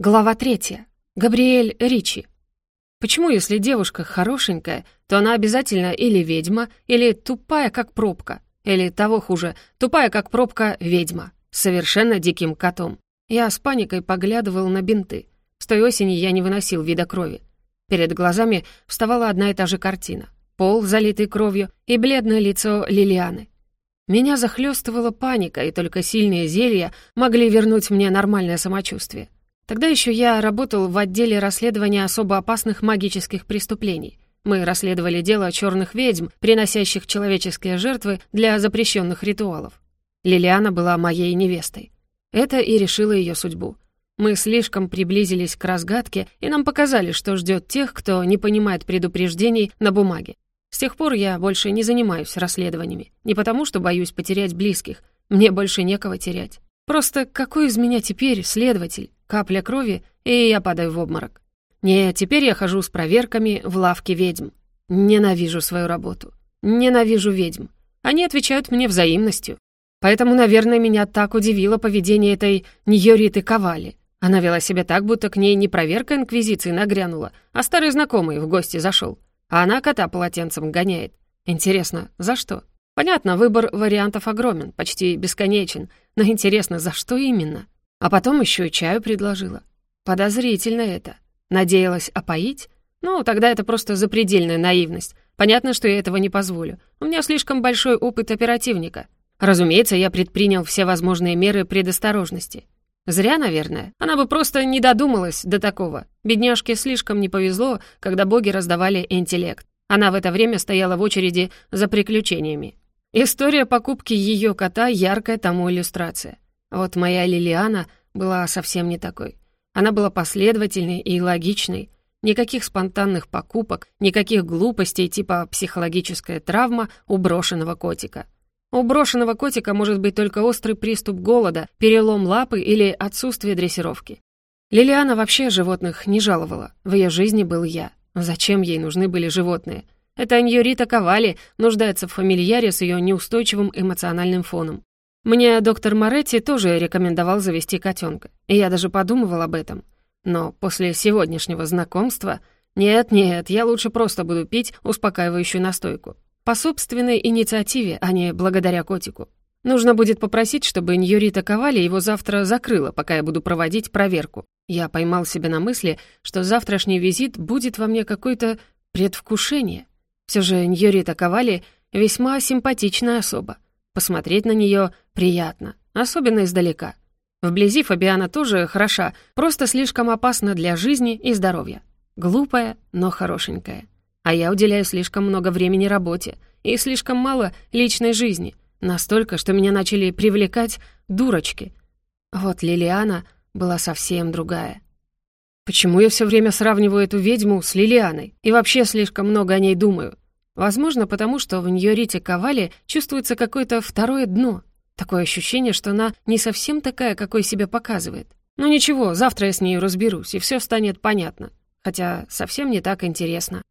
Глава третья. Габриэль Ричи. Почему, если девушка хорошенькая, то она обязательно или ведьма, или тупая, как пробка, или, того хуже, тупая, как пробка, ведьма, совершенно диким котом? Я с паникой поглядывал на бинты. С той осени я не выносил вида крови. Перед глазами вставала одна и та же картина. Пол, залитый кровью, и бледное лицо Лилианы. Меня захлестывала паника, и только сильные зелья могли вернуть мне нормальное самочувствие. Тогда еще я работал в отделе расследования особо опасных магических преступлений. Мы расследовали дело черных ведьм, приносящих человеческие жертвы для запрещенных ритуалов. Лилиана была моей невестой. Это и решило ее судьбу. Мы слишком приблизились к разгадке, и нам показали, что ждет тех, кто не понимает предупреждений на бумаге. С тех пор я больше не занимаюсь расследованиями. Не потому, что боюсь потерять близких. Мне больше некого терять. Просто какой из меня теперь следователь? Капля крови, и я падаю в обморок. Не, теперь я хожу с проверками в лавке ведьм. Ненавижу свою работу. Ненавижу ведьм. Они отвечают мне взаимностью. Поэтому, наверное, меня так удивило поведение этой Ньориты Ковали. Она вела себя так, будто к ней не проверка Инквизиции нагрянула, а старый знакомый в гости зашел. А она кота полотенцем гоняет. Интересно, за что? Понятно, выбор вариантов огромен, почти бесконечен, но интересно, за что именно? А потом еще и чаю предложила. Подозрительно это. Надеялась опоить? Ну, тогда это просто запредельная наивность. Понятно, что я этого не позволю. У меня слишком большой опыт оперативника. Разумеется, я предпринял все возможные меры предосторожности. Зря, наверное. Она бы просто не додумалась до такого. Бедняжке слишком не повезло, когда боги раздавали интеллект. Она в это время стояла в очереди за приключениями. История покупки ее кота — яркая тому иллюстрация. Вот моя Лилиана была совсем не такой. Она была последовательной и логичной. Никаких спонтанных покупок, никаких глупостей типа психологическая травма у брошенного котика. У брошенного котика может быть только острый приступ голода, перелом лапы или отсутствие дрессировки. Лилиана вообще животных не жаловала. В ее жизни был я. Зачем ей нужны были животные? Это Ньорита Ковали нуждается в фамильяре с ее неустойчивым эмоциональным фоном. Мне доктор Моретти тоже рекомендовал завести котенка, и я даже подумывал об этом. Но после сегодняшнего знакомства... Нет-нет, я лучше просто буду пить успокаивающую настойку. По собственной инициативе, а не благодаря котику. Нужно будет попросить, чтобы Ньюрита Ковали его завтра закрыла, пока я буду проводить проверку. Я поймал себя на мысли, что завтрашний визит будет во мне какое-то предвкушение. Все же Ньюрита Ковали весьма симпатичная особа. Посмотреть на нее приятно, особенно издалека. Вблизи Фабиана тоже хороша, просто слишком опасна для жизни и здоровья. Глупая, но хорошенькая. А я уделяю слишком много времени работе и слишком мало личной жизни, настолько, что меня начали привлекать дурочки. Вот Лилиана была совсем другая. Почему я все время сравниваю эту ведьму с Лилианой и вообще слишком много о ней думаю? Возможно, потому что в Ньорите Ковали чувствуется какое-то второе дно. Такое ощущение, что она не совсем такая, какой себя показывает. Ну ничего, завтра я с ней разберусь, и все станет понятно. Хотя совсем не так интересно.